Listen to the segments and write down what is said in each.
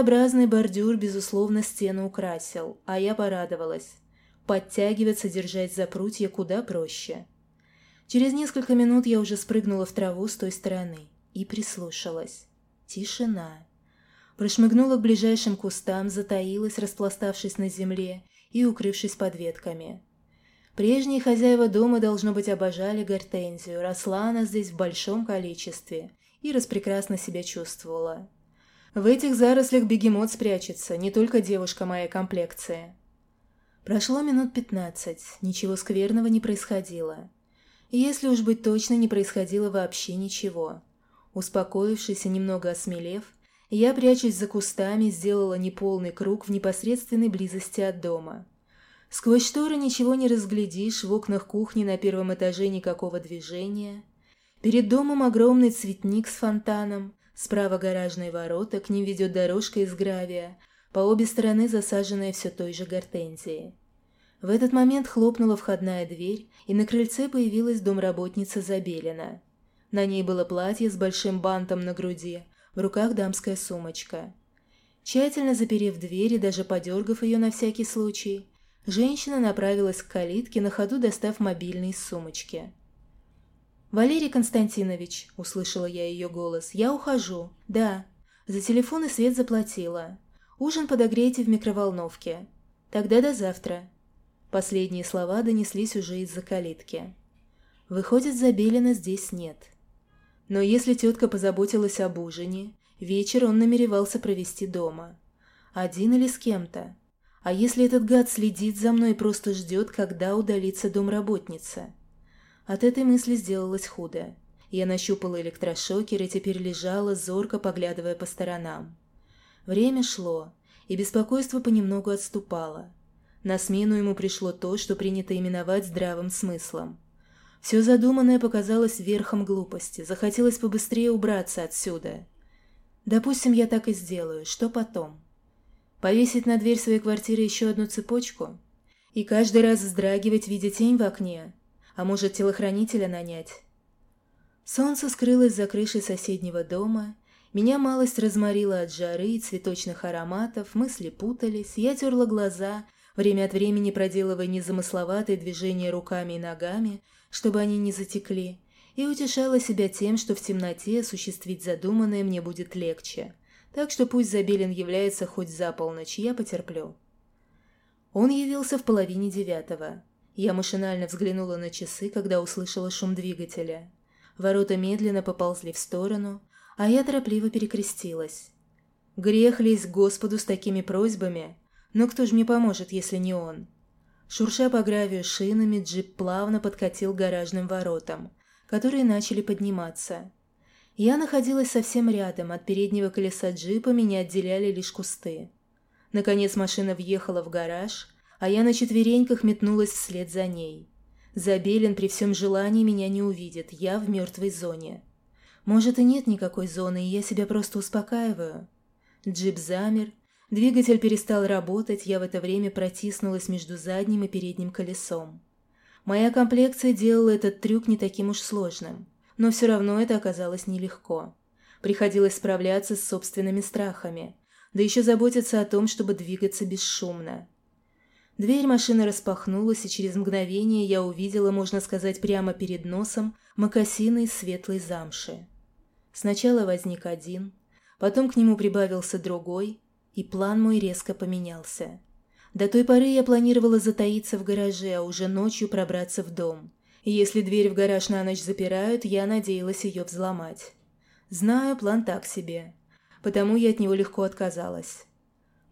Т-образный бордюр, безусловно, стену украсил, а я порадовалась. Подтягиваться, держать за прутья куда проще. Через несколько минут я уже спрыгнула в траву с той стороны и прислушалась. Тишина. Прошмыгнула к ближайшим кустам, затаилась, распластавшись на земле и укрывшись под ветками. Прежние хозяева дома, должно быть, обожали гортензию, росла она здесь в большом количестве и распрекрасно себя чувствовала. В этих зарослях бегемот спрячется, не только девушка моей комплекции. Прошло минут пятнадцать, ничего скверного не происходило. Если уж быть точно, не происходило вообще ничего. Успокоившись и немного осмелев, я, прячусь за кустами, сделала неполный круг в непосредственной близости от дома. Сквозь шторы ничего не разглядишь, в окнах кухни на первом этаже никакого движения. Перед домом огромный цветник с фонтаном, справа гаражные ворота, к ним ведет дорожка из гравия, по обе стороны засаженная все той же гортензией. В этот момент хлопнула входная дверь, и на крыльце появилась домработница Забелина. На ней было платье с большим бантом на груди, в руках дамская сумочка. Тщательно заперев дверь и даже подергав ее на всякий случай, женщина направилась к калитке, на ходу достав мобильный из сумочки. «Валерий Константинович», — услышала я ее голос, — «я ухожу. Да. За телефон и свет заплатила. Ужин подогрейте в микроволновке. Тогда до завтра». Последние слова донеслись уже из-за калитки. Выходит, Забелина здесь нет. Но если тетка позаботилась об ужине, вечер он намеревался провести дома. Один или с кем-то. А если этот гад следит за мной и просто ждет, когда удалится домработница? От этой мысли сделалось худо. Я нащупала электрошокер и теперь лежала, зорко поглядывая по сторонам. Время шло, и беспокойство понемногу отступало. На смену ему пришло то, что принято именовать здравым смыслом. Все задуманное показалось верхом глупости, захотелось побыстрее убраться отсюда. Допустим, я так и сделаю, что потом? Повесить на дверь своей квартиры еще одну цепочку? И каждый раз вздрагивать, видя тень в окне? А может, телохранителя нанять? Солнце скрылось за крышей соседнего дома, меня малость разморила от жары и цветочных ароматов, мысли путались, я терла глаза, время от времени проделывая незамысловатые движения руками и ногами, чтобы они не затекли, и утешала себя тем, что в темноте осуществить задуманное мне будет легче. Так что пусть Забелин является хоть за полночь, я потерплю. Он явился в половине девятого. Я машинально взглянула на часы, когда услышала шум двигателя. Ворота медленно поползли в сторону, а я торопливо перекрестилась. Грех лезть к Господу с такими просьбами, но кто же мне поможет, если не он? Шурша по гравию шинами, джип плавно подкатил к гаражным воротам, которые начали подниматься. Я находилась совсем рядом, от переднего колеса джипа меня отделяли лишь кусты. Наконец машина въехала в гараж, а я на четвереньках метнулась вслед за ней. Забелин при всем желании меня не увидит, я в мертвой зоне. Может и нет никакой зоны, и я себя просто успокаиваю. Джип замер, Двигатель перестал работать, я в это время протиснулась между задним и передним колесом. Моя комплекция делала этот трюк не таким уж сложным, но все равно это оказалось нелегко. Приходилось справляться с собственными страхами, да еще заботиться о том, чтобы двигаться бесшумно. Дверь машины распахнулась, и через мгновение я увидела, можно сказать, прямо перед носом, мокасины из светлой замши. Сначала возник один, потом к нему прибавился другой, и план мой резко поменялся. До той поры я планировала затаиться в гараже, а уже ночью пробраться в дом. И если дверь в гараж на ночь запирают, я надеялась ее взломать. Знаю, план так себе. Потому я от него легко отказалась.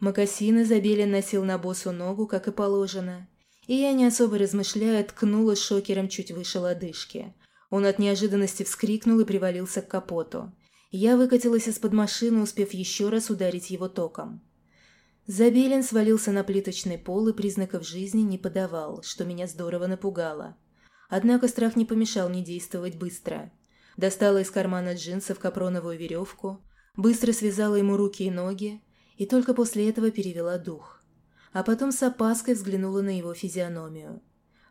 Макасины Забелин носил на босу ногу, как и положено. И я, не особо размышляя, ткнула шокером чуть выше лодыжки. Он от неожиданности вскрикнул и привалился к капоту. Я выкатилась из-под машины, успев еще раз ударить его током. Забелин свалился на плиточный пол и признаков жизни не подавал, что меня здорово напугало. Однако страх не помешал мне действовать быстро. Достала из кармана джинсов капроновую веревку, быстро связала ему руки и ноги, и только после этого перевела дух. А потом с опаской взглянула на его физиономию.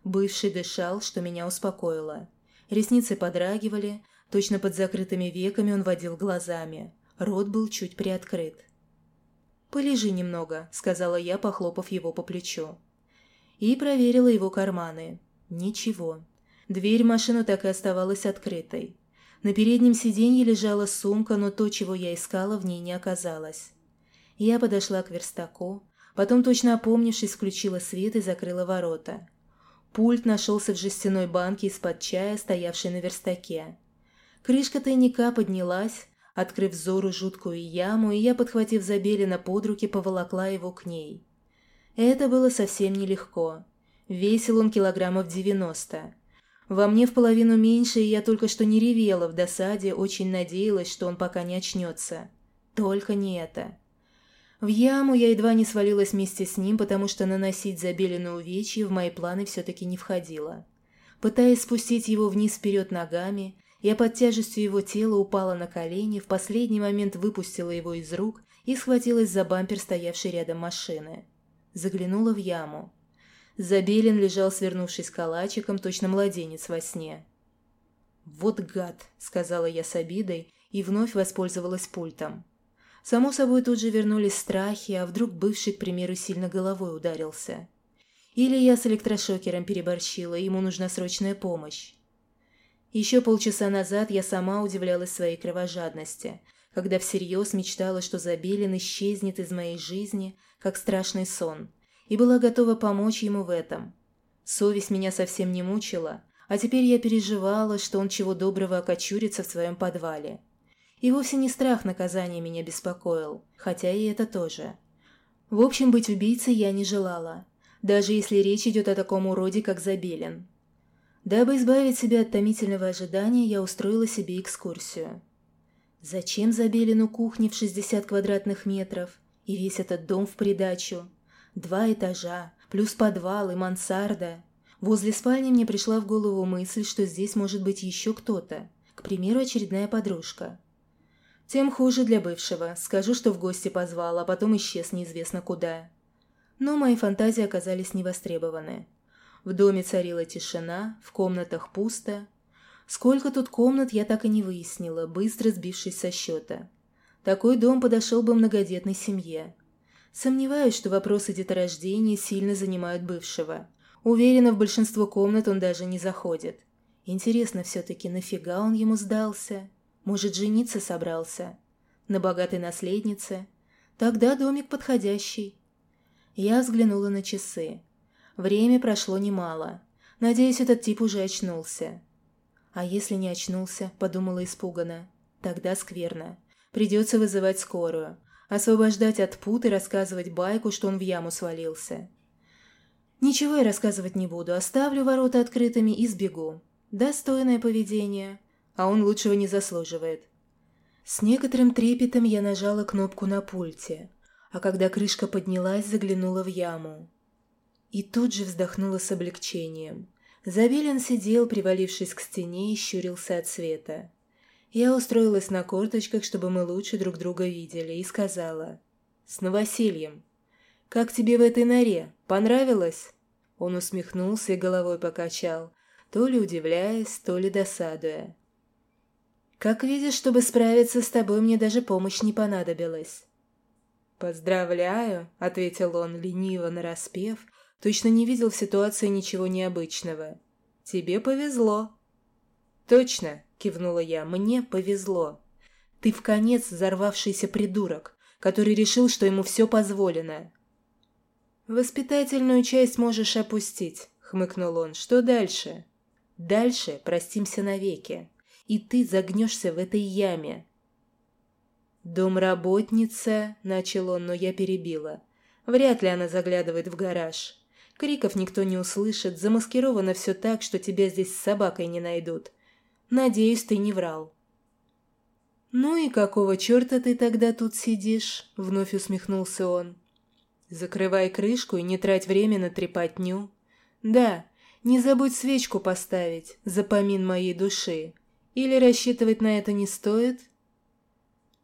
Бывший дышал, что меня успокоило. Ресницы подрагивали, Точно под закрытыми веками он водил глазами. Рот был чуть приоткрыт. «Полежи немного», — сказала я, похлопав его по плечу. И проверила его карманы. Ничего. Дверь в машину так и оставалась открытой. На переднем сиденье лежала сумка, но то, чего я искала, в ней не оказалось. Я подошла к верстаку, потом, точно опомнившись, включила свет и закрыла ворота. Пульт нашелся в жестяной банке из-под чая, стоявшей на верстаке. Крышка тайника поднялась, открыв взору жуткую яму, и я, подхватив Забелина под руки, поволокла его к ней. Это было совсем нелегко. Весил он килограммов девяносто. Во мне в половину меньше, и я только что не ревела в досаде, очень надеялась, что он пока не очнется. Только не это. В яму я едва не свалилась вместе с ним, потому что наносить забеленную увечье в мои планы все-таки не входило. Пытаясь спустить его вниз вперед ногами, я под тяжестью его тела упала на колени, в последний момент выпустила его из рук и схватилась за бампер, стоявший рядом машины заглянула в яму. Забелин лежал, свернувшись калачиком, точно младенец во сне. «Вот гад!» — сказала я с обидой и вновь воспользовалась пультом. Само собой тут же вернулись страхи, а вдруг бывший, к примеру, сильно головой ударился. Или я с электрошокером переборщила, ему нужна срочная помощь. Еще полчаса назад я сама удивлялась своей кровожадности, когда всерьез мечтала, что Забелин исчезнет из моей жизни, как страшный сон, и была готова помочь ему в этом. Совесть меня совсем не мучила, а теперь я переживала, что он чего доброго окочурится в своем подвале. И вовсе не страх наказания меня беспокоил, хотя и это тоже. В общем, быть убийцей я не желала, даже если речь идет о таком уроде, как Забелин. Дабы избавить себя от томительного ожидания, я устроила себе экскурсию. Зачем Забелину кухни в 60 квадратных метров? И весь этот дом в придачу. Два этажа, плюс подвал и мансарда. Возле спальни мне пришла в голову мысль, что здесь может быть еще кто-то. К примеру, очередная подружка. Тем хуже для бывшего. Скажу, что в гости позвал, а потом исчез неизвестно куда. Но мои фантазии оказались невостребованы. В доме царила тишина, в комнатах пусто. Сколько тут комнат, я так и не выяснила, быстро сбившись со счета. Такой дом подошел бы многодетной семье. Сомневаюсь, что вопросы деторождения сильно занимают бывшего. Уверена, в большинство комнат он даже не заходит. Интересно все-таки, нафига он ему сдался? Может, жениться собрался? На богатой наследнице? Тогда домик подходящий. Я взглянула на часы. Время прошло немало. Надеюсь, этот тип уже очнулся. А если не очнулся, подумала испуганно, тогда скверно. Придется вызывать скорую, освобождать от пут и рассказывать байку, что он в яму свалился. Ничего я рассказывать не буду, оставлю ворота открытыми и сбегу. Достойное поведение, а он лучшего не заслуживает. С некоторым трепетом я нажала кнопку на пульте, а когда крышка поднялась, заглянула в яму. И тут же вздохнула с облегчением. Забелин сидел, привалившись к стене, и щурился от света. Я устроилась на корточках, чтобы мы лучше друг друга видели, и сказала. «С новосельем. Как тебе в этой норе? Понравилось?» Он усмехнулся и головой покачал, то ли удивляясь, то ли досадуя. «Как видишь, чтобы справиться с тобой, мне даже помощь не понадобилась». «Поздравляю», — ответил он, лениво нараспев, точно не видел в ситуации ничего необычного. «Тебе повезло». «Точно», — кивнула я, — «мне повезло. Ты в конец взорвавшийся придурок, который решил, что ему все позволено». «Воспитательную часть можешь опустить», — хмыкнул он. «Что дальше?» «Дальше простимся навеки, и ты загнешься в этой яме». «Домработница», — начал он, но я перебила. «Вряд ли она заглядывает в гараж. Криков никто не услышит, замаскировано все так, что тебя здесь с собакой не найдут. Надеюсь, ты не врал». «Ну и какого черта ты тогда тут сидишь?» — вновь усмехнулся он. «Закрывай крышку и не трать время на трепотню. Да, не забудь свечку поставить, за помин моей души. Или рассчитывать на это не стоит?»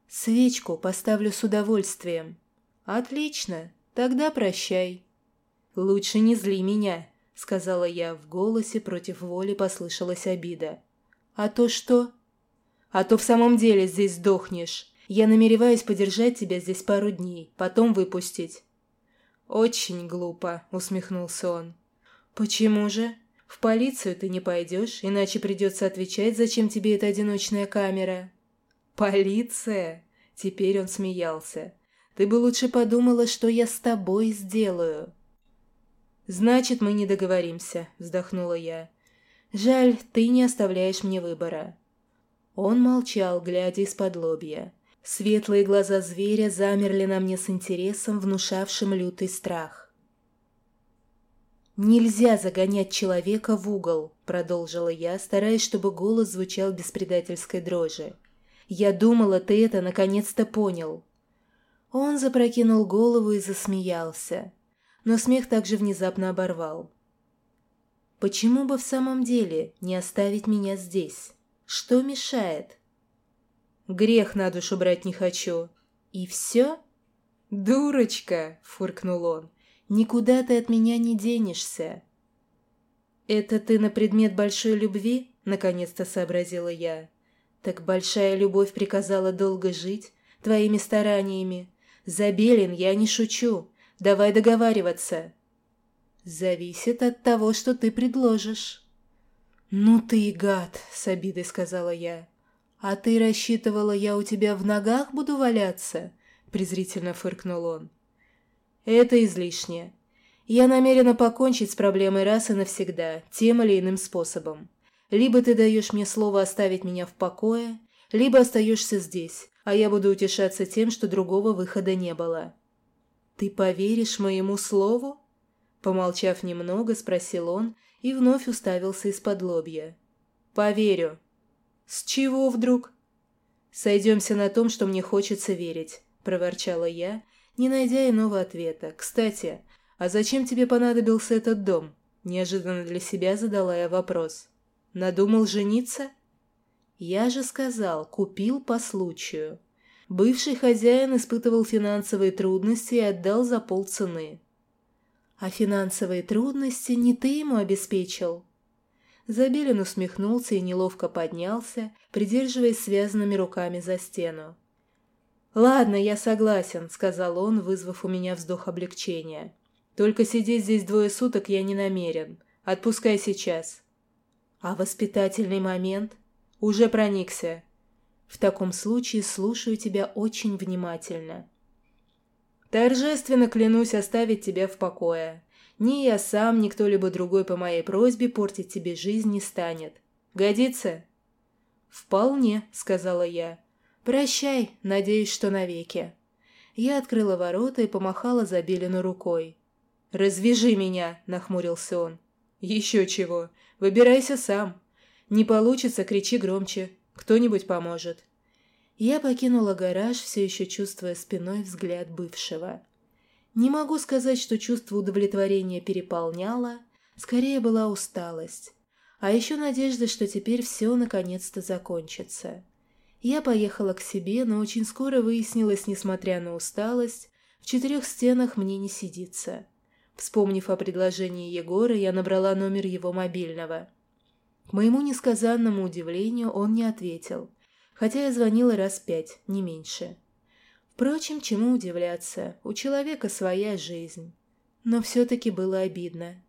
«Свечку поставлю с удовольствием». «Отлично, тогда прощай». «Лучше не зли меня», — сказала я, в голосе против воли послышалась обида. «А то что?» «А то в самом деле здесь сдохнешь. Я намереваюсь подержать тебя здесь пару дней, потом выпустить». «Очень глупо», — усмехнулся он. «Почему же? В полицию ты не пойдешь, иначе придется отвечать, зачем тебе эта одиночная камера». «Полиция?» — теперь он смеялся. «Ты бы лучше подумала, что я с тобой сделаю». «Значит, мы не договоримся», — вздохнула я. «Жаль, ты не оставляешь мне выбора». Он молчал, глядя из-под лобья. Светлые глаза зверя замерли на мне с интересом, внушавшим лютый страх. «Нельзя загонять человека в угол», — продолжила я, стараясь, чтобы голос звучал без предательской дрожи. «Я думала, ты это наконец-то понял». Он запрокинул голову и засмеялся, но смех также внезапно оборвал. «Почему бы в самом деле не оставить меня здесь? Что мешает?» Грех на душу брать не хочу. И все? Дурочка, фыркнул он. Никуда ты от меня не денешься. Это ты на предмет большой любви? Наконец-то сообразила я. Так большая любовь приказала долго жить, твоими стараниями. Забелин, я не шучу. Давай договариваться. Зависит от того, что ты предложишь. «Ну ты и гад!» — с обидой сказала я. «А ты рассчитывала, я у тебя в ногах буду валяться?» – презрительно фыркнул он. «Это излишнее. Я намерена покончить с проблемой раз и навсегда, тем или иным способом. Либо ты даешь мне слово оставить меня в покое, либо остаешься здесь, а я буду утешаться тем, что другого выхода не было». «Ты поверишь моему слову?» Помолчав немного, спросил он и вновь уставился из-под лобья. «Поверю», «С чего вдруг?» «Сойдемся на том, что мне хочется верить», — проворчала я, не найдя иного ответа. «Кстати, а зачем тебе понадобился этот дом?» Неожиданно для себя задала я вопрос. «Надумал жениться?» «Я же сказал, купил по случаю. Бывший хозяин испытывал финансовые трудности и отдал за полцены». «А финансовые трудности не ты ему обеспечил?» Забелин усмехнулся и неловко поднялся, придерживаясь связанными руками за стену. «Ладно, я согласен», — сказал он, вызвав у меня вздох облегчения. «Только сидеть здесь двое суток я не намерен. Отпускай сейчас». «А воспитательный момент?» «Уже проникся». «В таком случае слушаю тебя очень внимательно». «Торжественно клянусь оставить тебя в покое. Ни я сам, ни кто-либо другой по моей просьбе портить тебе жизнь не станет. Годится?» «Вполне», — сказала я. «Прощай, надеюсь, что навеки». Я открыла ворота и помахала Забелину рукой. «Развяжи меня», — нахмурился он. «Еще чего. Выбирайся сам. Не получится, кричи громче. Кто-нибудь поможет». Я покинула гараж, все еще чувствуя спиной взгляд бывшего. Не могу сказать, что чувство удовлетворения переполняло, скорее была усталость. А еще надежда, что теперь все наконец-то закончится. Я поехала к себе, но очень скоро выяснилось, несмотря на усталость, в четырех стенах мне не сидится. Вспомнив о предложении Егора, я набрала номер его мобильного. К моему несказанному удивлению он не ответил, хотя я звонила раз пять, не меньше. Впрочем, чему удивляться, у человека своя жизнь. Но все-таки было обидно.